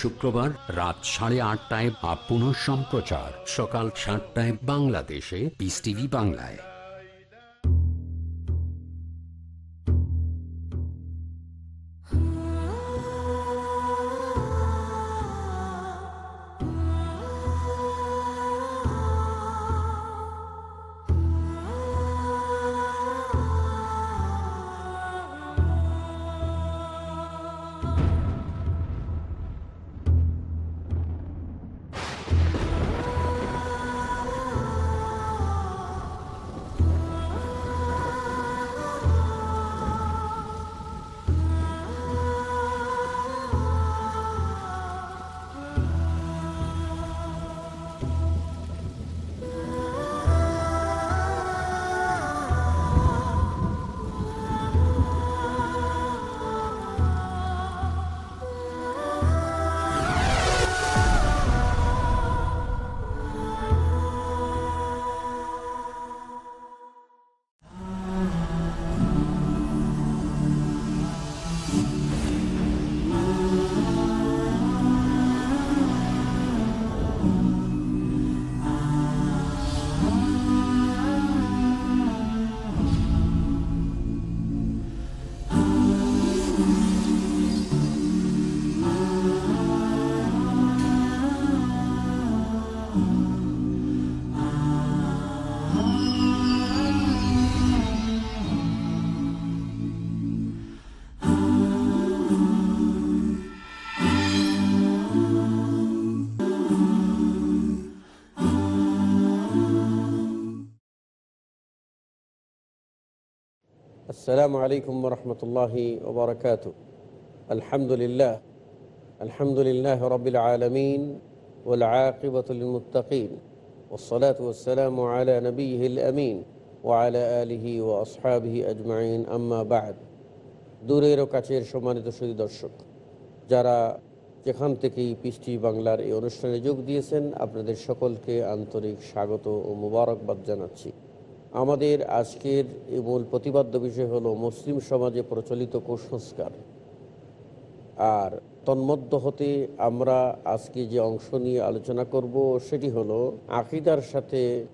শুক্রবার রাত সাড়ে আটটায় আপ পুনঃ সম্প্রচার সকাল সাতটায় বাংলাদেশে পিস টিভি বাংলায়। আসসালামু আলাইকুম রহমতুল্লাহি ওবরাকাত আলহামদুলিল্লাহ আলহামদুলিল্লাহ রবিল আলমিন ওলাকিবতুলমুতাকিন ওসলাত ওসালাম আলা নবীল আমিন ওয়ালা আলিহি ও আসহাবিহি আজমাইন আম্মা বাদ দূরের ও কাছের সম্মানিত সুদী দর্শক, যারা যেখান থেকেই পিসটি বাংলার এই অনুষ্ঠানে যোগ দিয়েছেন, আপনাদের সকলকে আন্তরিক স্বাগত ও মুবারকবাদ জানাচ্ছি। আমাদের আজকের মূল প্রতিপাদ্য বিষয় হলো মুসলিম সমাজে প্রচলিত কুসংস্কার। আর তন্মধ্য হতে আমরা আজকে যে অংশ নিয়ে আলোচনা করব সেটি হলো আকিদার সাথে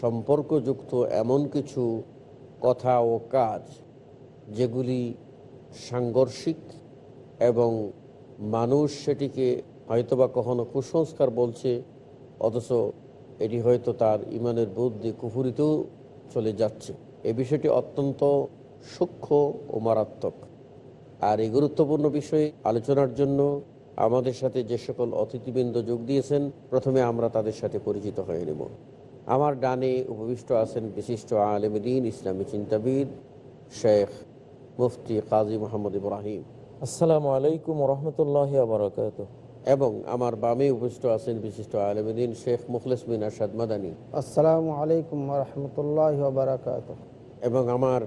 সম্পর্কযুক্ত এমন কিছু কথা ও কাজ যেগুলি সাংঘর্ষিক এবং মানুষ সেটিকে হয়তোবা কখনো কুসংস্কার বলছে, অথচ এটি হয়তো তার ইমানের বুদ্ধি কুফুরিতেও চলে যাচ্ছে। এই বিষয়টি অত্যন্ত সূক্ষ্ম ও মারাত্মক। আর এই গুরুত্বপূর্ণ বিষয়ে আলোচনার জন্য আমাদের সাথে যে সকল অতিথিবৃন্দ যোগ দিয়েছেন, প্রথমে আমরা তাদের সাথে পরিচিত হয়ে নেব। আমার ডানে উপবিষ্ট আছেন বিশিষ্ট আলমদিন ইসলামী চিন্তাবিদ শেখ মুফতি কাজী মোহাম্মদ ইব্রাহিম। আসসালামু আলাইকুম রহমতুল্লাহ এবং আমার বামে উপস্থিত আছেন বিশিষ্ট আলমদিন শেখ মুখলেস বিন আসাদ মাদানী। আসসালামু আলাইকুম রহমতুল্লাহ বারাকাত এবং আমার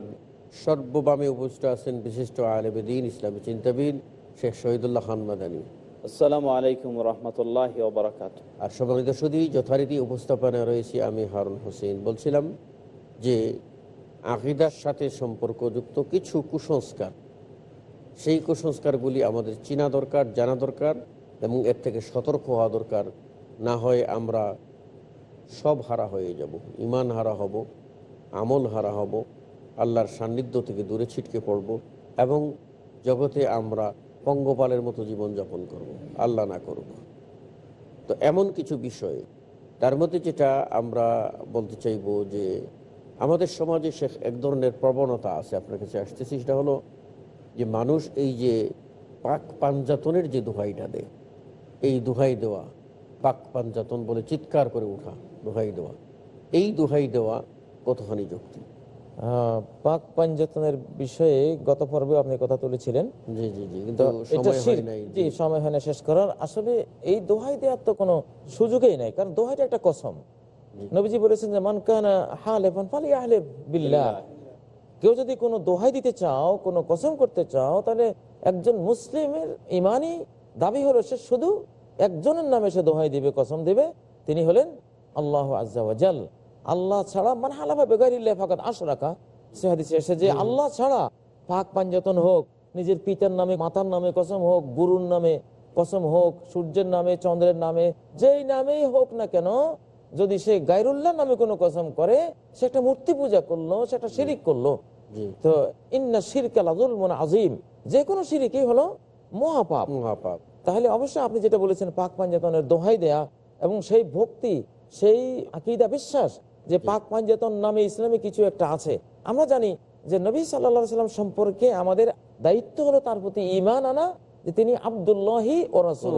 সর্ববামে উপস্থিত আছেন বিশিষ্ট আলমদিন ইসলামী চিন্তাবিদ শেখ শহীদুল্লাহ খান মাদানী। আসসালামু আলাইকুম রহমতুল্লাহ বারাকাত আর সম্মানিত যথারীতি উপস্থাপনা রয়েছি আমি হারুন হোসেন। বলছিলাম যে আকিদার সাথে সম্পর্কযুক্ত কিছু কুসংস্কার। সেই কুসংস্কারগুলি আমাদের চিনা দরকার জানা দরকার। এবং এর থেকে সতর্ক হওয়া দরকার। না হয় আমরা সব হারা হয়ে যাব। ইমান হারা হব, আমল হারা হব, আল্লাহর সান্নিধ্য থেকে দূরে ছিটকে পড়ব এবং জগতে আমরা পঙ্গপালের মতো জীবনযাপন করব। আল্লাহ না করব তো এমন কিছু বিষয়, তার মধ্যে যেটা আমরা বলতে চাইব যে আমাদের সমাজে সে এক ধরনের প্রবণতা আছে, আপনার কাছে আসতেছি, সেটা হলো যে মানুষ এই যে পাক পাঞ্জাতনের যে দোহাইটা দেয় এই দোহাই দেওয়া পাক পাঞ্জাতন বলে চিৎকার করে ওঠা দোহাই দেওয়া এই দোহাই দেওয়া কতখানি যুক্তি? পাক পাঞ্জাতনের বিষয়ে গত পর্বে আপনি কথা তুলেছিলেন। জি জি জি কিন্তু জি সময় হয় না শেষ করার। আসলে এই দোহাই দেওয়ার তো কোনো সুযোগই নাই কারণ দোহাইটা একটা কসম। নবীজি বলেছেন যে মান কানা হালেফান ফালি আহলেফ বিল্লাহ। কেউ যদি কোনো দোহাই দিতে চাও কোনো কসম করতে চাও তাহলে একজন মুসলিমের ইমানই দাবি হলো সে শুধু একজনের নামে সে দোহাই দিবে কসম দিবে। তিনি হলেন আল্লাহ আজ্জাওয়াজাল আল্লাহ ছাড়া মানে হালাফা বেগারিল্লাহ ফাকাত আশরাকা। সে হাদিসে এসে যে আল্লাহ ছাড়া পাক পাঞ্জাতন হোক নিজের পিতার নামে মাতার নামে কসম হোক গুরুর নামে কসম হোক সূর্যের নামে চন্দ্রের নামে যেই নামেই হোক না কেন যদি সে গাইরুল্লাহ নামে কোনো কসম করে সে একটা মূর্তি পূজা করল সে একটা শিরিক করল। তো ইন্না শিরকাল আজিম যে কোনো শিরিকই হলো মহাপাপ। মহাপাপ। তাহলে অবশ্যই আপনি যেটা বলেছেন পাক পাঞ্জাতনের দোহাই দেয়া এবং সেই ভক্তি সেই আকিদা বিশ্বাস যে পাক পাঞ্জাতন নামে ইসলামে কিছু একটা আছে। আমরা জানি যে নবী সাল্লা সাল্লাম সম্পর্কে আমাদের দায়িত্ব হলো তার প্রতি ইমান আনা যে তিনি আবদুল্লাহি ও রাসুল।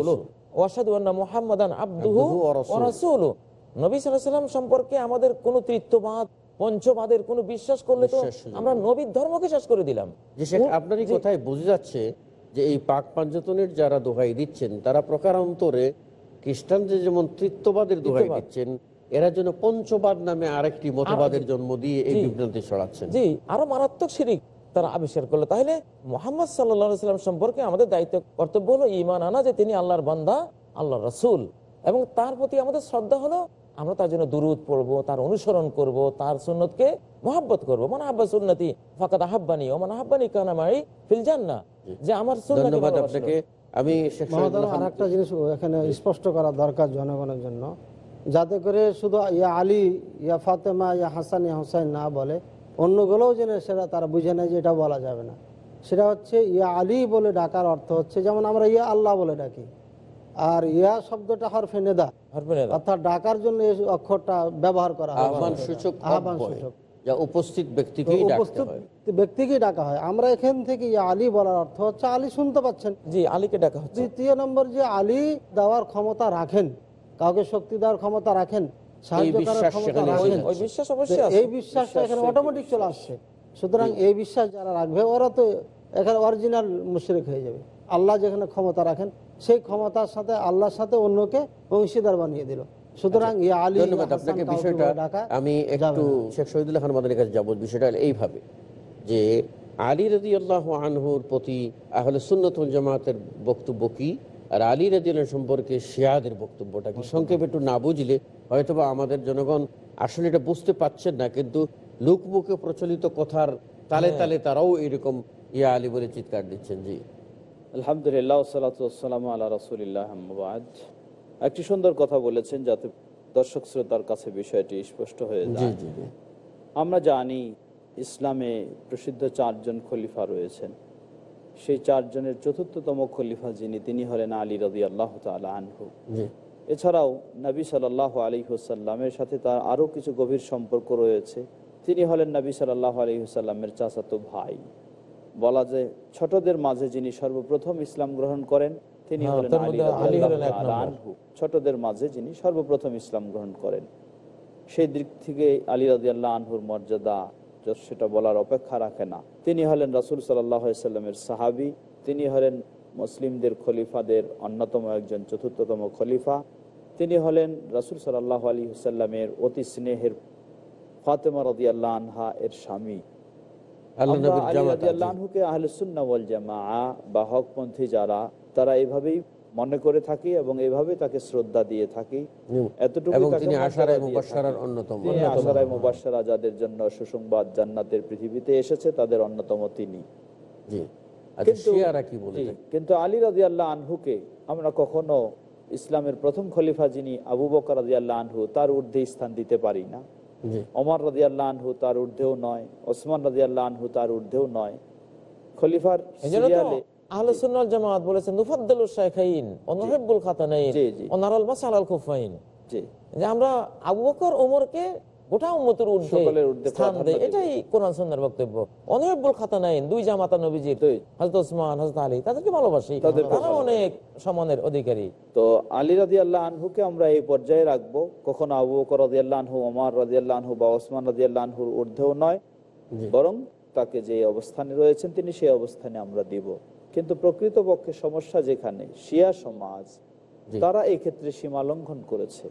ওয়াসাদুল্লাহ মোহাম্মদান আব্দুহু আব্দুহু ও রাসূল নবী সাল্লাহ সাল্লাম সম্পর্কে আমাদের কোনো তৃত্ববাদ পঞ্চবাদের কোনো বিশ্বাস করলে তো আমরা নবীর ধর্মকে শেষ করে দিলাম। আপনারই জি। কথায় বোঝা যাচ্ছে যে এই পাক পাঞ্জতনের যারা দোহাই দিচ্ছেন তারা প্রকারান্তরে খ্রিস্টানদের যেমন তৃত্ববাদের দোহাই দিচ্ছেন এরা যেন পঞ্চবাদ নামে আরেকটি মতবাদের জন্ম দিয়ে এই বিভ্রান্তি ছড়াচ্ছেন। জি আরও মারাত্মক শিরিক তারা আবিষ্কার করল। তাহলে মোহাম্মদ সাল্লা সাল্লাম সম্পর্কে আমাদের দায়িত্ব কর্তব্য হলো ইমান আনা যে তিনি আল্লাহর বান্দা আল্লাহ রসুল। এবং তার প্রতি আমাদের শ্রদ্ধা হলো আমরা তার জন্য দুরুদ পড়ব তার অনুসরণ করব তার সুন্নতকে মহাব্বত করব। মানে আব্বা সুন্নতি ফাঁকাত আহাব্বানি ও মানে আহাব্বানি কানামাই ফিল জান্না যে আমার ধন্যবাদ আপনাকে। আমি আর একটা জিনিস এখানে স্পষ্ট করা দরকার জনগণের জন্য। যাতে করে শুধু ইয়া আলী ইয়া ফাতেমা ইয়া হাসান ইয়া হোসেন না বলে অন্যগুলোও যেন সেটা তারা বুঝে নেয় যে এটা বলা যাবে না। সেটা হচ্ছে ইয়া আলী বলে ডাকার অর্থ হচ্ছে যেমন আমরা ইয়া আল্লাহ বলে ডাকি। আর ইয়া শব্দটা হরফে নেদা। অর্থাৎ ডাকার জন্য এই অক্ষরটা ব্যবহার করা হয়। আহ্বান সূচক আহ্বান সূচক। যা উপস্থিত ব্যক্তিকেই ডাকতে উপস্থিত ব্যক্তিকেই ডাকা হয়। আমরা এখান থেকে আলী বলার অর্থ হচ্ছে আলী শুনতে পাচ্ছেন। জি আলীকে ডাকা হচ্ছে। দ্বিতীয় নম্বর যে আলী দেওয়ার ক্ষমতা রাখেন কাউকে শক্তি দেওয়ার ক্ষমতা রাখেন সাহায্য করার বিশ্বাস ক্ষমতা সেখানে রাখেন। ওই বিশ্বাস অবশ্যই আছে। এই বিশ্বাসটা এখানে অটোমেটিক চলে আসছে। সুতরাং এই বিশ্বাস যারা রাখবে ওরা তো এখানে অরিজিনাল মুশরিক হয়ে যাবে। আল্লাহ যেখানে ক্ষমতা রাখেন সেই ক্ষমতার সাথে আল্লাহর সাথে অন্যকে অংশীদার বানিয়ে দিল। সুতরাং ধন্যবাদ আপনাকে। বিষয়টা আমি একটু। শেখ শহীদুল্লাহ খান মাদানের কাছে যাব। বিষয়টা এইভাবে যে আলী আল্লাহ আনহুর প্রতি আহলে সুন্নতুল জামাতের বক্তব্য কি? আর আলী রাজি সম্পর্কে শিয়াদের বক্তব্যটা কি? সংক্ষেপে একটু না বুঝলে হয়তোবা আমাদের জনগণ আসলে এটা বুঝতে পাচ্ছেন না কিন্তু লোকমুখে প্রচলিত কথার তালে তালে তারাও এরকম ইয়া আলী বলে চিৎকার দিচ্ছেন। জি। আলহামদুলিল্লাহ সালাতাম আল্লাহ রসুলিল্লাহ আহমবাদ একটি সুন্দর কথা বলেছেন যাতে দর্শক শ্রোতার কাছে বিষয়টি স্পষ্ট হয়ে যায়। আমরা জানি ইসলামে প্রসিদ্ধ চারজন খলিফা রয়েছেন। সেই চারজনের চতুর্থতম খলিফা যিনি তিনি হলেন আলী রদি আল্লাহ আনহু। এছাড়াও নবী সাল্লাহ আলী হুসাল্লামের সাথে তার আরও কিছু গভীর সম্পর্ক রয়েছে। তিনি হলেন নবী সাল্লাহ আলী হুসাল্লামের চাচাতো ভাই। বলা যায় ছোটদের মাঝে যিনি সর্বপ্রথম ইসলাম গ্রহণ করেন তিনি হ্যাঁ, হলেন ছোটদের মাঝে যিনি সর্বপ্রথম ইসলাম গ্রহণ করেন। সেই দিক থেকে আলী রাদিয়াল্লাহ আনহুর মর্যাদা সেটা বলার অপেক্ষা রাখে না। তিনি হলেন রাসুল সাল্লামের সাহাবি। তিনি হলেন মুসলিমদের খলিফাদের অন্যতম একজন চতুর্থতম খলিফা। তিনি হলেন রাসুল সাল্লাহ আলী হুসাল্লামের অতি স্নেহের ফাতেমা রদিয়াল্লাহ আনহা এর স্বামী। বা হকপন্থী যারা তারা এভাবেই মনে করে থাকি এবং এভাবে তাকে শ্রদ্ধা দিয়ে থাকি। যাদের জন্য সুসংবাদ জান্নাতের পৃথিবীতে এসেছে তাদের অন্যতম তিনি। আচ্ছা কিন্তু আলী রাজি আল্লাহ আনহুকে আমরা কখনো ইসলামের প্রথম খলিফা যিনি আবু বকর রাজি আল্লাহ আনহু তার ঊর্ধ্বে স্থান দিতে পারি না। জি। রাজিয়াল্লাহ আনহু তার ঊর্ধ্বেও নয় ওসমান রাজি আল্লাহ আনহু তার ঊর্ধ্বেও নয়। খলিফার সিরিয়ালে আহলে সুন্নাল জামাত বলেছেন নুফাদ্দালুল শাইখাইন অনহেবুল খাতানাইন জি, জি। মাসালাল খুফাইন জি। যে আমরা আবু বকর ওমরকে গোটা ঊর্ধ্বে স্থান দেয়। এটাই কোরআন সুন্নাহর বক্তব্য। অনহেবুল খাতানাইন দুই জামাতা নবীজির দুই। হযরত ওসমান হযরত আলী তাদেরকে ভালোবাসি। তারা অনেক সম্মানের অধিকারী। তো আলী রাজি আল্লাহ আনহুকে আমরা এই পর্যায়ে রাখব। কখনো আবু বকর রাজি আল্লাহ আনহু ওমর রাজি আল্লাহ আনহু বা ওসমান রাজি আল্লাহ আনহুর ঊর্ধ্বেও নয়। বরং তাকে যে অবস্থানে রয়েছেন তিনি সেই অবস্থানে আমরা দিব। কিন্তু প্রকৃতপক্ষে সমস্যা যেখানে শিয়া সমাজ তারা এই ক্ষেত্রে সীমা লঙ্ঘন করেছে।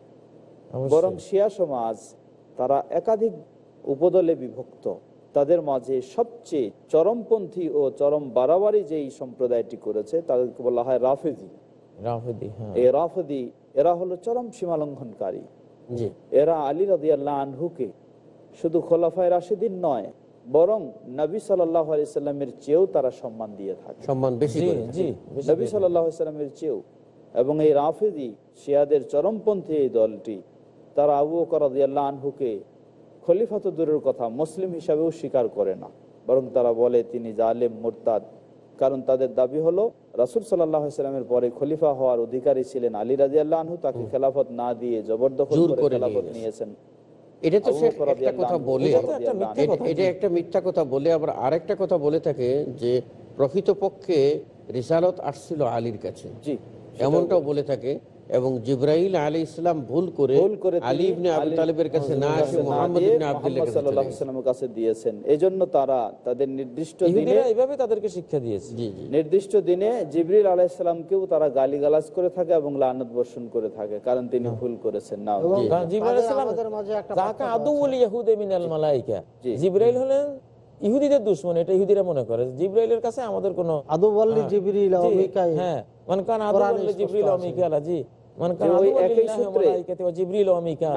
বরং শিয়া সমাজ তারা একাধিক উপদলে বিভক্ত। তাদের মাঝে সবচেয়ে চরমপন্থী ও চরম বাড়াবাড়ি যেই সম্প্রদায়টি করেছে তাদেরকে বলা হয় রাফেজি রাফেদি হ্যাঁ। এই রাফেদি এরা হলো চরম সীমা লঙ্ঘনকারী এরা আলী রাদিয়াল্লাহ আনহুকে শুধু খোলাফায় রাশিদিন নয় বরং নবী আলাইস্লামের চেয়েও তারা সম্মান দিয়ে থাকে। সম্মান বেশি নবী সাল্লামের চেয়েও। এবং এই রাফেদি শিয়াদের চরমপন্থী এই দলটি তারা আবু করাদিয়াল্লাহ আনহুকে খলিফাত দূরের কথা মুসলিম হিসাবেও স্বীকার করে না। বরং তারা বলে তিনি জালেম মোরতাদ। কারণ তাদের দাবি হলো রাসুল সাল্লাহ সাল্লামের পরে খলিফা হওয়ার অধিকারী ছিলেন আলী রাজি আল্লাহ তাকে খেলাফত না দিয়ে জবরদখল খেলাফত নিয়েছেন। এটা তো সে একটা কথা বলে এটা একটা মিথ্যা কথা, এটা একটা মিথ্যা কথা বলে আবার আরেকটা কথা বলে থাকে যে প্রকৃতপক্ষে রিসালত আসছিল আলীর কাছে। জি এমনটাও বলে থাকে এবং জিব্রাইল আলী ইসলাম ভুল করে ভুল করে আলী ইবনে আবু আলী কাছে না কাছে এসে না মোহাম্মদ দিয়ে ইবনে আব্দুল্লাহ মুহাম্মদ কাছে চলে সাল্লাল্লাহু গেছে। সাল্লামের কাছে দিয়েছেন। এজন্য তারা তাদের নির্দিষ্ট দিনে এইভাবে তাদেরকে শিক্ষা দিয়েছে। জি জি। নির্দিষ্ট দিনে জিবরিল আলাইসালামকেও তারা গালিগালাজ করে থাকে এবং লানত বর্ষণ করে থাকে কারণ তিনি ভুল করেছেন। না কারণ জিবরাইল তাদের আলাইহিস সালাম আমাদের মাঝে একটা যাকে পার্থক্য আদু আছে। বলি ইহুদে মিনাল মালাইকা। জিব্রাইল হলেন ইহুদিদের দুশ্মন এটা ইহুদিরা মনে করে। জিব্রাইলের কাছে আমাদের কোনো আদু বললি হ্যাঁ। মিকাইল হ্যাঁ। মান কান আদু বললি জি। মান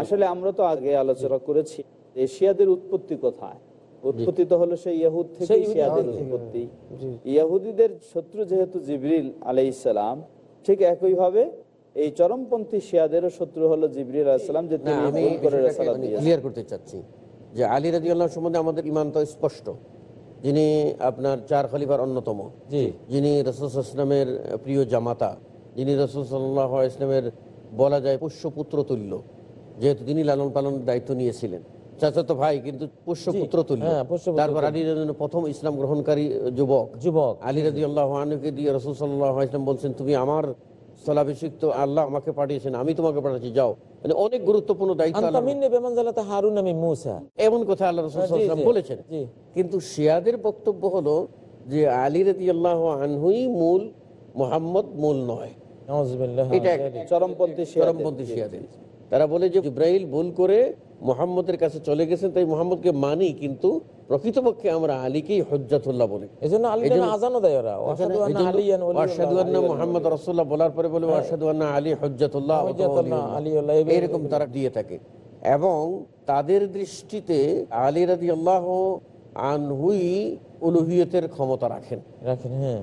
আসলে আমরা তো আগে আলোচনা করেছি এশিয়াদের উৎপত্তি কোথায়? উৎপত্তি তো হলো সেই ইহুদ থেকে শিয়াদের উৎপত্তি। শত্রু যেহেতু জিবরিল আলাইসালাম ঠিক একইভাবে এই চরমপন্থী শিয়াদেরও শত্রু হলো জিবরিল আলাইসালাম যে তিনি ক্লিয়ার করতে চাচ্ছি যে আলী রাজি আল্লাহ সম্বন্ধে আমাদের ইমান তো স্পষ্ট। যিনি আপনার চার খলিফার অন্যতম। যিনি রসুল ইসলামের প্রিয় জামাতা যিনি রসুল সাল্লাহ ইসলামের বলা যায় পুষ্যপুত্র তুল্য। যেহেতু তিনি লালন পালন দায়িত্ব নিয়েছিলেন। চাচাতো ভাই কিন্তু পুষ্যপুত্র তুল্য। হ্যাঁ, তারপর আলী প্রথম ইসলাম গ্রহণকারী যুবক। যুবক আলী রাজি আল্লাহ আনুকে দিয়ে রসুল সাল্লাহ ইসলাম বলছেন তুমি আমার স্থলাভিষিক্ত আল্লাহ আমাকে পাঠিয়েছেন আমি তোমাকে পাঠাচ্ছি যাও। মানে অনেক গুরুত্বপূর্ণ দায়িত্ব এমন কথা আল্লাহ ওয়াসাল্লাম বলেছেন। কিন্তু শিয়াদের বক্তব্য হলো যে আলী রাজি আল্লাহ আনহুই মূল মোহাম্মদ মূল নয়। এটা চরমপন্থী চরমপন্থী শিয়াদের তারা বলে যে ইব্রাহিম ভুল করে মোহাম্মদের কাছে চলে গেছেন তাই মোহাম্মদকে মানি কিন্তু প্রকৃতপক্ষে আমরা আলীকেই হজ্জাতুল্লাহ বলি। এজন্য আজানও দেয় ওরা। মুহাম্মদ রাসূলুল্লাহ বলার পরে বলে আন্না আলী হজ্জাতুল্লাহ এরকম তারা দিয়ে থাকে। এবং তাদের দৃষ্টিতে আলী রাদিয়াল্লাহু আনহুই উলুহিয়তের ক্ষমতা রাখেন। রাখেন হ্যাঁ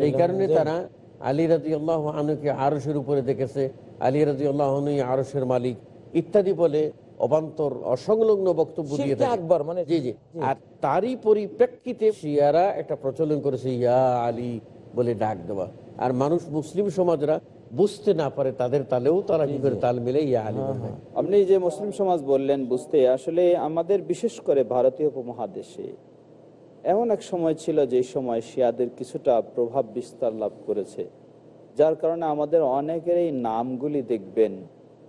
এই কারণে তারা আলী রাজি আল্লাহ আনুকে আরসের উপরে দেখেছে আলী রাজি আল্লাহ আরসের মালিক ইত্যাদি বলে অবান্তর অসংলগ্ন বক্তব্য দিয়ে আকবর মানে জি জি। আর তারই পরিপ্রেক্ষিতে শিয়ারা একটা প্রচলন করেছে ইয়া আলী বলে ডাক দেওয়া। আর মানুষ মুসলিম সমাজরা বুঝতে না পারে তাদের তালেও তারা কি করে তাল মিলে ইয়া আলী হ্যাঁ, আপনি যে মুসলিম সমাজ বললেন বুঝতে আসলে আমাদের বিশেষ করে ভারতীয় উপমহাদেশে এমন এক সময় ছিল যে সময় শিয়াদের কিছুটা প্রভাব বিস্তার লাভ করেছে যার কারণে আমাদের অনেকের এই নামগুলি দেখবেন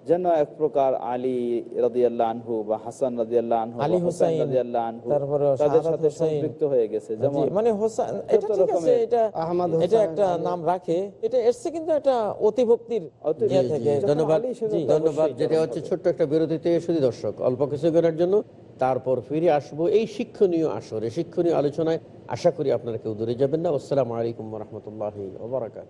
যেন এক প্রকার আলী রাদিয়াল্লাহ আনহু বা হাসান রাদিয়াল্লাহ আনহু আলী হুসাইন হুসাইন, আনহু তারপরে তাদের সাথে সম্পৃক্ত হয়ে গেছে। যেমন মানে হোসেন এটা ঠিক আছে এটা আহমদ এটা একটা নাম রাখে এটা এসছে কিন্তু একটা অতিভক্তির ইয়ে ধন্যবাদ। আলী সেটা জি, তো ধন্যবাদ যেটা হচ্ছে ছোট্ট একটা বিরতিতে শুধু দর্শক। অল্প কিছু করার জন্য তারপর ফিরে আসব এই শিক্ষণীয় আসরে। শিক্ষণীয় আলোচনায় আশা করি আপনারা কেউ দূরে যাবেন না। আসসালামু আলাইকুম রহমতুল্লাহ ওবরাকাত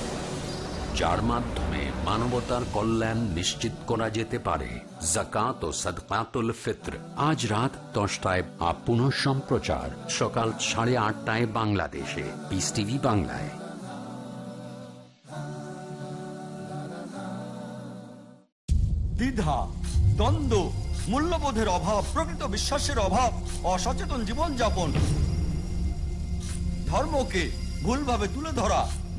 যার মাধ্যমে মানবতার কল্যাণ নিশ্চিত করা যেতে পারে। জাকাত ও সদকাতুল ফিত্র। আজ রাত দশটায় আপ পুনঃ সম্প্রচার। সকাল সাড়ে আটটায় বাংলাদেশে। পিস টিভি বাংলায়। দ্বিধা, দ্বন্দ্ব, মূল্যবোধের অভাব, প্রকৃত বিশ্বাসের অভাব, অসচেতন জীবনযাপন। ধর্মকে ভুলভাবে তুলে ধরা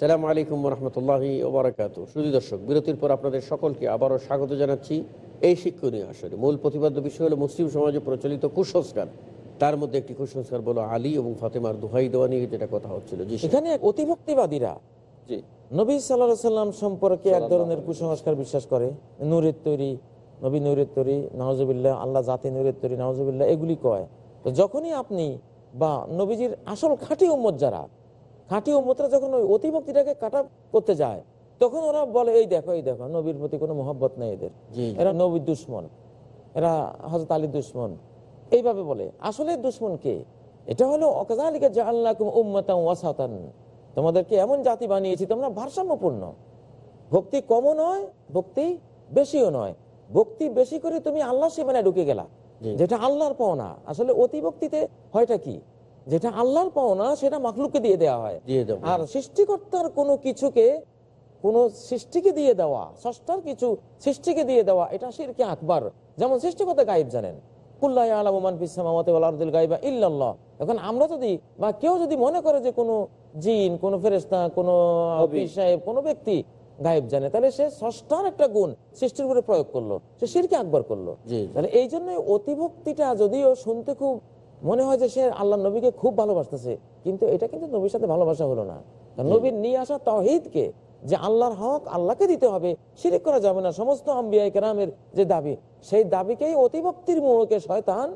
আসসালামু আলাইকুম রহমতুল্লাহি ওবরাকাত শুধু দর্শক বিরতির পর আপনাদের সকলকে আবারও স্বাগত জানাচ্ছি এই শিক্ষণীয় আসরে। মূল প্রতিপাদ্য বিষয় হলো মুসলিম সমাজে প্রচলিত কুসংস্কার। তার মধ্যে একটি কুসংস্কার বলো আলী এবং ফাতেমার দুহাই দেওয়া নিয়ে যেটা কথা হচ্ছিল। জি এখানে অতিভক্তিবাদীরা জি। নবী সাল্লাহ সাল্লাম সম্পর্কে এক ধরনের কুসংস্কার বিশ্বাস করে। নূরের তৈরি নবী নূরের তৈরি নওয়াজবিল্লাহ আল্লাহ জাতি নূরের তৈরি নওয়াজবিল্লাহ এগুলি কয়। তো যখনই আপনি বা নবীজির আসল খাঁটি উম্মত যারা খাঁটি উম্মতরা যখন ওই অতিভক্তিটাকে কাটা করতে যায় তখন ওরা বলে এই দেখো এই দেখো নবীর প্রতি কোনো মোহাব্বত নেই এদের। এরা নবীর দুশ্মন। এরা হজরত আলীর দুশ্মন। এইভাবে বলে। আসলে দুশ্মন কে? এটা হলো অকাজালিকা উম্মাতান ওয়াসাতান। তোমাদেরকে এমন জাতি বানিয়েছি তোমরা ভারসাম্যপূর্ণ। ভক্তি কমও নয় ভক্তি বেশিও নয়। ভক্তি বেশি করে তুমি আল্লাহ সীমানায় ঢুকে গেলা। যেটা আল্লাহর পাওনা। আসলে অতি ভক্তিতে হয়টা কি? যেটা আল্লাহর পাওনা সেটা মাখলুককে দিয়ে দেওয়া হয়। আর সৃষ্টিকর্তার কোনো কিছুকে কোন সৃষ্টিকে দিয়ে দেওয়া ষষ্ঠার কিছু সৃষ্টিকে দিয়ে দেওয়া এটা শিরকে আকবার। যেমন সৃষ্টিকর্তা গাইব জানেন। এখন আমরা যদি বা কেউ যদি মনে করে যে কোনো জিন কোনো ফেরেস্তা কোনো সাহেব কোনো ব্যক্তি গায়েব জানে তাহলে সে ষষ্ঠার একটা গুণ সৃষ্টির উপরে প্রয়োগ করল সে শিরকে আকবার করল। তাহলে এই জন্য অতিভক্তিটা যদিও শুনতে খুব মনে হয় যে সে আল্লাহ নবীকে খুব ভালোবাসতেছে কিন্তু এটা কিন্তু নবীর সাথে ভালোবাসা হলো না। নবীর নিয়ে আসা তহিদকে যে আল্লাহর হক আল্লাহকে দিতে হবে শিরিক করা যাবে না সমস্ত আম্বিয়াই কেরামের যে দাবি সেই দাবিকেই অতিভক্তির মোড়কে শয়তান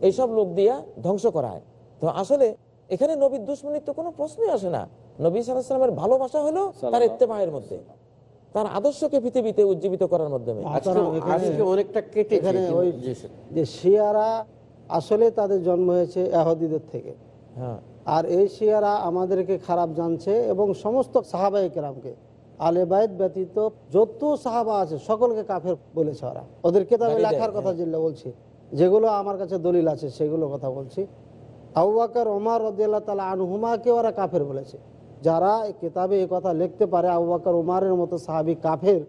এইসব লোক দিয়া ধ্বংস করায়। তো আসলে এখানে নবীর দুশ্মনির তো কোনো প্রশ্নই আসে না। নবী সালামের ভালোবাসা হলো তার ইত্তেমায়ের মধ্যে তার আদর্শকে পৃথিবীতে উজ্জীবিত করার মাধ্যমে। আজকে অনেকটা কেটে যে শিয়ারা আসলে তাদের জন্ম হয়েছে এহদিদের থেকে। হ্যাঁ। আর এই শিয়ারা আমাদেরকে খারাপ জানছে এবং সমস্ত সাহাবাই কেরামকে আলে বাইত ব্যতীত যত সাহাবা আছে সকলকে কাফের বলেছে ওরা। ওদের কেতাবে লেখার কথা হ্যাঁ। যেগুলো বলছি। যেগুলো আমার কাছে দলিল আছে সেগুলো কথা বলছি। আউবাকার ওমার রদিয়াল্লাহ তালা আনহুমাকে ওরা কাফের বলেছে। যারা কেতাবে এই কথা লিখতে পারে আউবাকার উমারের মতো সাহাবি কাফের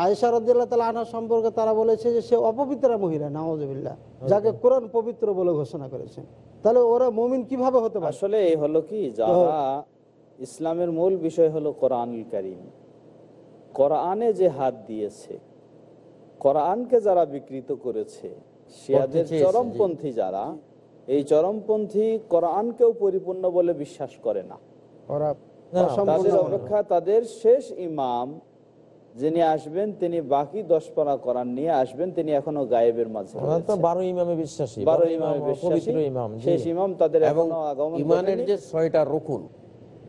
আয়েশা রদিয়াল্লাহ তালা আনহা সম্পর্কে তারা বলেছে যে সে অপবিত্রা মহিলা নওয়াজবিল্লাহ যাকে কোরআন পবিত্র বলে ঘোষণা করেছেন তাহলে ওরা মুমিন কীভাবে হতে পারে? আসলে এই হলো কি যারা ইসলামের মূল বিষয় হলো কোরআনুল করিম। কোরআনে যে হাত দিয়েছে কোরআনকে যারা বিকৃত করেছে শিয়াদের চরমপন্থী যারা এই চরমপন্থী কোরআনকেও পরিপূর্ণ বলে বিশ্বাস করে না। তাদের অপেক্ষা তাদের শেষ ইমাম যিনি আসবেন তিনি বাকি দশ পারা কোরআন নিয়ে আসবেন তিনি এখনও গায়েবের মাঝে। বারো ইমামে বিশ্বাসী বারো ইমামে পবিত্র ইমাম শেষ ইমাম তাদের এবং ইমানের যে ছয়টা রকুন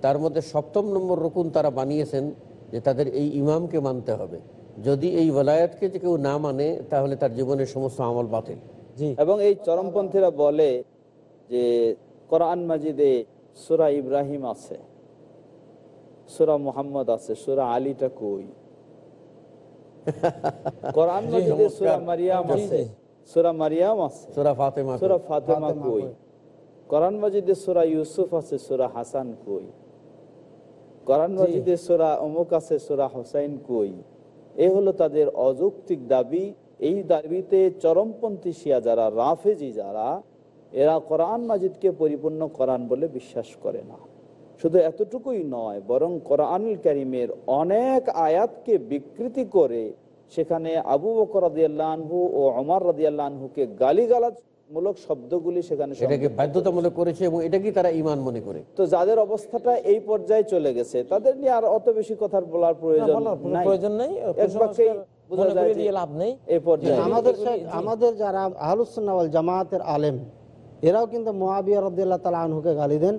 তার মধ্যে সপ্তম নম্বর রকুন তারা বানিয়েছেন যে তাদের এই ইমামকে মানতে হবে। যদি এই ওলায়াতকে যে কেউ না মানে তাহলে তার জীবনের সমস্ত আমল বাতিল। এবং এই চরমপন্থীরা বলে যে কোরআন মাজিদে সুরা ইব্রাহিম আছে সুরা মুহাম্মদ আছে সুরা আলীটা কই? কোরআন মাজিদে সুরা মারিয়াম আছে। সুরা মারিয়াম আছে। সোরা ফাতেমা সুরা ফাতেমা কই? কোরআন মাজিদে সুরা ইউসুফ আছে সুরা হাসান কই? কোরআন মাজিদে সুরা অমুক আছে সুরা হোসাইন কই? এ হলো তাদের অযৌক্তিক দাবি। এই দাবিতে চরমপন্থী শিয়া যারা রাফেজি যারা এরা কোরআন মাজিদকে পরিপূর্ণ কোরআন বলে বিশ্বাস করে না। শুধু এতটুকুই নয় বরং কোরআনুল করিমের অনেক আয়াতকে বিকৃতি করে সেখানে আবু বকর রাদিয়াল্লাহু ও অমর রাদিয়াল্লাহুকে গালিগালাজ মূলক শব্দগুলি সেখানে এটাকে সংযুক্ত বাধ্যতামূলক করেছে এবং এটাকেই তারা ইমান মনে করে? তো যাদের অবস্থাটা এই পর্যায়ে চলে গেছে তাদের নিয়ে আর অত বেশি কথা বলার প্রয়োজন নাই। প্রয়োজন নেই এক বাক্যেই বোঝা যায় করে যে দিয়ে লাভ নেই। এই পর্যায়ে। আমাদের যারা আহলুসুন্নাওয়াল জামায়াতের আলেম এরাও কিন্তু মোয়াবিয়া রদ্দাল্লাহ তালা আনহুকে গালি দেন।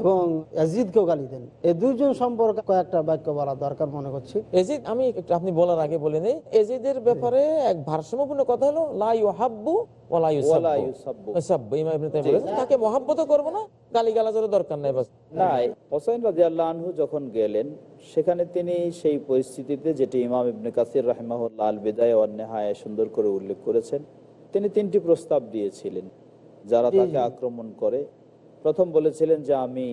এবং ইয়াজিদকেও গালি দেন। এই দুইজন সম্পর্কে কয়েকটা বাক্য বলা দরকার মনে করছি। এজিদ আমি একটু আপনি বলার আগে বলে নেই। এজিদের ব্যাপারে এক ভারসাম্যপূর্ণ কথা হলো লাই হাব্বু ওলা ওয়ালা ইউসাব্বু। ইউসাব্বু। ইমাম ইবনে তাইমিয়া বলেছেন, তাকে মহাব্বত করব না গালি গালাজের দরকার নাই বাস। নাই হোসেন রাজিয়াল্লাহ আনহু যখন গেলেন সেখানে তিনি সেই পরিস্থিতিতে যেটি ইমাম ইবনে কাসির রাহমাহুল্লাহ আল বিদায় অন্যায় সুন্দর করে উল্লেখ করেছেন তিনি তিনটি প্রস্তাব দিয়েছিলেন যারা তাকে আক্রমণ করে। প্রথম বলেছিলেন যে আমি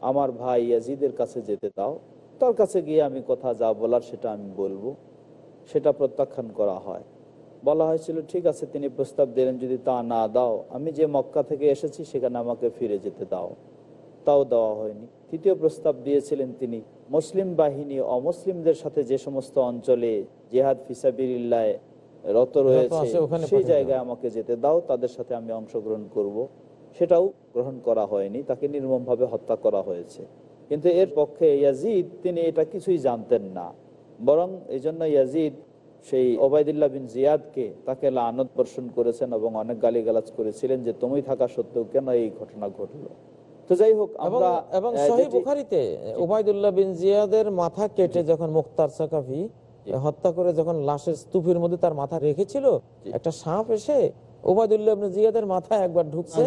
আমার ভাই ইয়াজিদের কাছে যেতে দাও। তার কাছে গিয়ে আমি কথা যা বলার সেটা আমি বলব। সেটা প্রত্যাখ্যান করা হয়। বলা হয়েছিল ঠিক আছে তিনি প্রস্তাব দিলেন যদি তা না দাও আমি যে মক্কা থেকে এসেছি সেখানে আমাকে ফিরে যেতে দাও। তাও দেওয়া হয়নি। তৃতীয় প্রস্তাব দিয়েছিলেন তিনি মুসলিম বাহিনী অমুসলিমদের সাথে যে সমস্ত অঞ্চলে জেহাদ ফিসাবিল্লায় রত রয়েছে সেই জায়গায় আমাকে যেতে দাও। তাদের সাথে আমি অংশগ্রহণ করব। সেটাও গ্রহণ করা হয়নি তাকে নির্মমভাবে হত্যা করা হয়েছে। কিন্তু এর পক্ষে ইয়াজিদ তিনি এটা কিছুই জানতেন না। বরং এই জন্য ইয়াজিদ সেই ওবায়দুল্লাহ বিন জিয়াদকে তাকে লানত বর্ষণ করেছেন এবং অনেক গালিগালাজ করেছিলেন যে তুমি থাকা সত্ত্বেও কেন এই ঘটনা ঘটলো? তো যাই হোক এবং আমরা এবং সহি বুখারিতে ওবায়দুল্লাহ বিন জিয়াদের মাথা কেটে যখন মুক্তার সাকাফি হত্যা করে যখন লাশের স্তূপের মধ্যে তার মাথা রেখেছিল একটা সাপ এসে ওবায়দুল্লাহ বিন জিয়াদের মাথা একবার ঢুকছে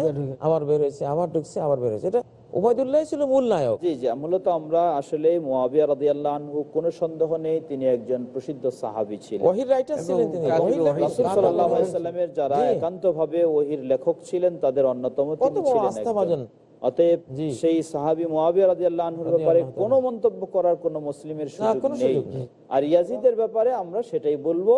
আবার বের হয়েছে আবার ঢুকছে আবার বের হয়েছে। এটা ওবায়দুল্লাহ ছিল মূল নায়ক। জি জি মূলত আমরা আসলে মুয়াবিয়া রাদিয়াল্লাহু আনহু কোনো সন্দেহ নেই তিনি একজন প্রসিদ্ধ সাহাবী ছিলেন। ওহির রাইটার ছিলেন তিনি। ওহির লেখক রাসূল ছিলেন। সাল্লাল্লাহু আলাইহি সাল্লামের যারা একান্তভাবে ওহির লেখক ছিলেন তাদের অন্যতম তিনি ছিলেন আস্থাভাজন। অতএব সেই সাহাবী মুয়াবিয়া রাদিয়াল্লাহু আনহুর রাদিয়াল্লাহু ব্যাপারে কোনো মন্তব্য করার কোনো মুসলিমের কোনো সুযোগ নেই। আর ইয়াজিদের ব্যাপারে আমরা সেটাই বলব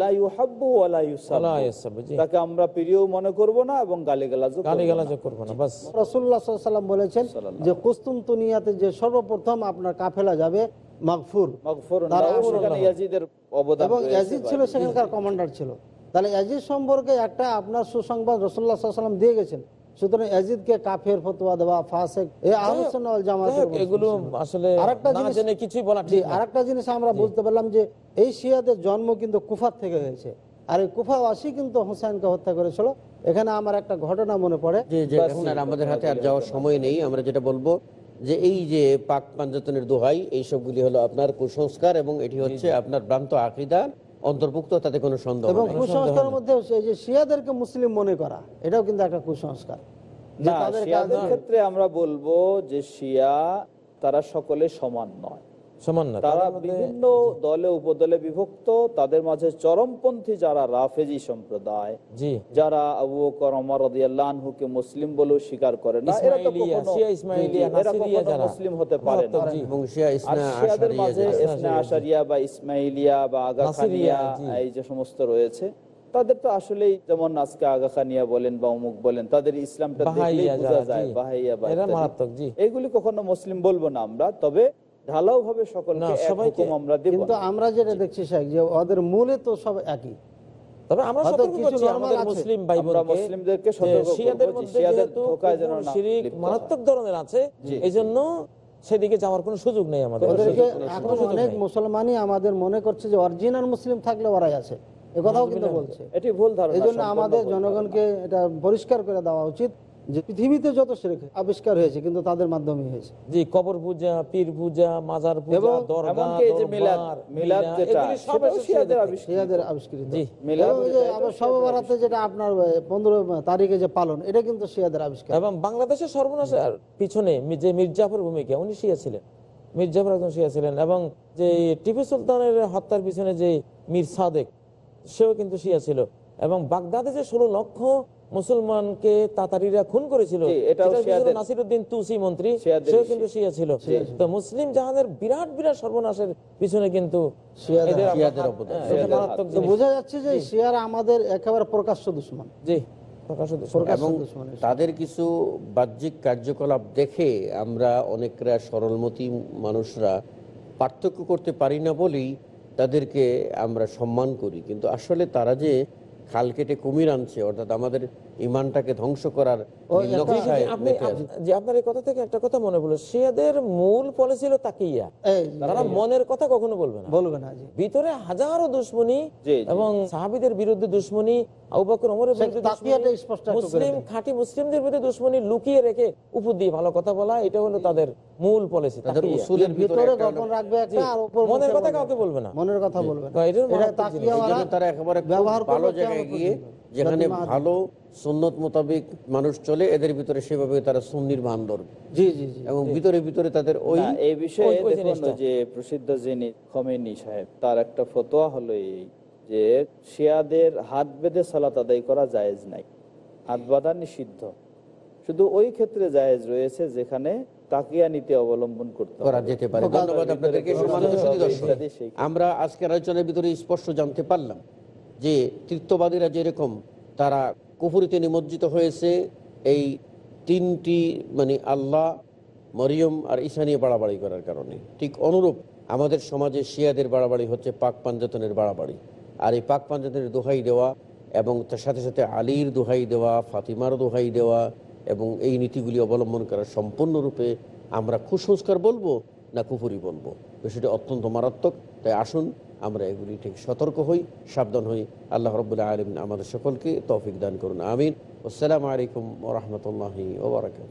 লা ইউহাব্বু ওয়া লা ইউসাব্বু। ওয়ালা ইউসাব্বু, জি। তাকে আমরা প্রিয় মনে করব না এবং গালিগালাজও করব গালি না। গালাজ করব না বাস। রসুল্লাহ সাল্লাম বলেছেন যে কুস্তুমতুনিয়াতে যে সর্বপ্রথম আপনার কাফেলা যাবে মাগফুর। এবং ইয়াজিদ ছিল সেখানকার কমান্ডার ছিল। তাহলে ইয়াজিদ সম্পর্কে একটা আপনার সুসংবাদ রসুল্লাহ সাল্লাম দিয়ে গেছেন। সুতরাং ইয়াজিদকে কাফের ফতোয়া দেওয়া ফাসেক এই আলোচনা যাই এগুলো আসলে আরেকটা জিনিস- কিছুই বলা ঠিক আরেকটা জিনিস আমরা বুঝতে পারলাম যে এই শিয়াদের জন্ম কিন্তু কুফার থেকে হয়েছে। আর এই কুফাওয়াসী কিন্তু হুসাইনকে হত্যা করেছিল। এখানে আমার একটা ঘটনা মনে পড়ে। আমাদের হাতে আর যাওয়ার সময় নেই। আমরা যেটা বলব যে এই যে পাক পাঞ্জাতনের দোহাই এই সবগুলি হলো আপনার কুসংস্কার এবং এটি হচ্ছে আপনার ভ্রান্ত আকিদা। অন্তর্ভুক্ত তাতে কোনো সন্দেহ এবং কুসংস্কারের মধ্যে এই যে শিয়াদেরকে মুসলিম মনে করা এটাও কিন্তু একটা কুসংস্কার। না শিয়াদের ক্ষেত্রে আমরা বলব যে শিয়া তারা সকলে সমান নয়। সমান না তারা বিভিন্ন দলে উপদলে বিভক্ত তাদের মাঝে চরমপন্থী যারা রাফেজি সম্প্রদায় জি যারা আবু বকর ওমর রাদিয়াল্লাহু আনহুকে মুসলিম বলেও স্বীকার করে না এরা তো কখনো শিয়া ইসমাইলিয়া, নাসিরিয়া যারা। মুসলিম হতে পারে না জি। এবং শিয়া ইসনা শিয়াদের আশারিয়া মাঝে ইসনা আশারিয়া বা ইসমাইলিয়া বা আগা খানিয়া এই যে সমস্ত রয়েছে তাদের তো আসলেই যেমন আজকে আগা খানিয়া বলেন বা অমুক বলেন তাদের ইসলামটা দেখলেই বোঝা যায় বাহাইয়া বা। এগুলি কখনো মুসলিম বলব না আমরা তবে ঢালাও ভাবে না, সবাইকে- আমরা দেব কিন্তু আমরা যেটা দেখছি শেখ যে ওদের মূলে তো সব একই। তবে আমরা সতর্ক করছি আমাদের মুসলিম ভাই মুসলিমদেরকে সতর্ক শিয়াদের মধ্যে যেহেতু ধোঁকায় যেন কুফর, না শিরিক মারাত্মক ধরনের আছে এই সেদিকে যাওয়ার কোনো সুযোগ নেই আমাদের। এখন অনেক মুসলমানই আমাদের মনে করছে যে অরিজিনাল মুসলিম থাকলে ওরাই আছে। এ কথাও কিন্তু বলছে। এটি ভুল ধারণা এই জন্য আমাদের জনগণকে এটা পরিষ্কার করে দেওয়া উচিত। যে পৃথিবীতে যত শিরক আবিষ্কার হয়েছে কিন্তু তাদের মাধ্যমে হয়েছে। জি কবর পূজা পীর পূজা মাজার পূজা দরগা মিলাদ যেটা শিয়াদের আবিষ্কৃত। জি। মিলাদ যেটা, আবার আপনার পনেরো তারিখে যে পালন এটা কিন্তু শিয়াদের আবিষ্কার। এবং বাংলাদেশের সর্বনাশের পিছনে যে মির্জাফর ভূমিকা উনি শিয়া ছিলেন। মির্জাফর একজন শিয়া ছিলেন এবং যে টিপু সুলতানের হত্যার পিছনে যে মীর সাদেক সেও কিন্তু শিয়া ছিল। এবং বাগদাদে যে ষোলো লক্ষ মুসলমানকে তাতারিরা খুন করেছিল। নাসিরউদ্দিন তুসি মন্ত্রী শিয়াদের সেও কিন্তু শিয়া ছিল। তো মুসলিম জাহানের বিরাট বিরাট সর্বনাশের পিছনে কিন্তু। হ্যাঁ। বোঝা যাচ্ছে যে শিয়ারা আমাদের একেবারে প্রকাশ্য দুশ্মন। জি এবং তাদের কিছু বাহ্যিক কার্যকলাপ দেখে আমরা অনেকরা সরলমতি মানুষরা পার্থক্য করতে পারি না বলেই তাদেরকে আমরা সম্মান করি। কিন্তু আসলে তারা যে খাল কেটে কুমির আনছে অর্থাৎ আমাদের ইমানটাকে ধ্বংস করার যে আপনার এই কথা থেকে একটা কথা মনে পড়ল শিয়াদের মূল পলিসি হলো তাকিয়া। তারা মনের কথা কখনো বলবে না। বলবে না ভিতরে হাজারো দুশ্মনী। এবং সাহাবিদের বিরুদ্ধে দুশ্মনী আবু বকর ওমরের সে বিরুদ্ধে তাকিয়াটা দুশ্মনী, স্পষ্ট একটু করে মুসলিম খাঁটি মুসলিমদের বিরুদ্ধে দুশ্মনী লুকিয়ে রেখে উপর দিয়ে ভালো কথা বলা এটা হলো তাদের মূল পলিসি ভিতরে ভিতরে গোপন রাখবে একটা আর উপর মনের কথা কাউকে বলবে না। মনের কথা বলবে না। এটা মারাত্মক তাকিয়া জিনিস। এই জন্য তারা একেবারে ব্যবহার ভালো জায়গায় গিয়ে? যেখানে ভালো সুন্নত মোতাবেক মানুষ চলে এদের ভিতরে সেভাবে তারা সুন্নির ভান ধরবে জি জি জি এবং ভিতরে ভিতরে তাদের ওই এই বিষয়ে। যে প্রসিদ্ধ যিনি খমেনি সাহেব তার একটা ফতোয়া হলো এই যে শিয়াদের হাত বেঁধে সালাত আদায় করা জায়েজ নাই। হাত বাঁধা নিষিদ্ধ। শুধু ওই ক্ষেত্রে জায়েজ রয়েছে যেখানে তাকিয়া নীতি অবলম্বন করতে করা যেতে পারে। ধন্যবাদ আপনাদেরকে সম্মানিত সুধী দর্শক। আমরা আজকের আলোচনার ভিতরে স্পষ্ট জানতে পারলাম। যে তীর্থবাদীরা যেরকম তারা কুফুরিতে নিমজ্জিত হয়েছে, এই তিনটি মানে আল্লাহ, মরিয়ম আর ঈশা নিয়ে বাড়াবাড়ি করার কারণে। ঠিক অনুরূপ আমাদের সমাজে শিয়াদের বাড়াবাড়ি হচ্ছে পাক পাঞ্জাতনের বাড়াবাড়ি। আর এই পাক পাঞ্জাতনের দোহাই দেওয়া এবং তার সাথে সাথে আলীর দোহাই দেওয়া, ফাতিমার দোহাই দেওয়া এবং এই নীতিগুলি অবলম্বন করা সম্পূর্ণরূপে আমরা কুসংস্কার বলব না কুফুরি বলব? বিষয়টি অত্যন্ত মারাত্মক। তাই আসুন আমরা এগুলি ঠিক সতর্ক হই, সাবধান হই। আল্লাহ রবুল্লাহ আলম আমাদের সকলকে তৌফিক দান করুন। আমিন। আসসালামু আলাইকুম ওরহমতুল্লাহি ওবরাকাত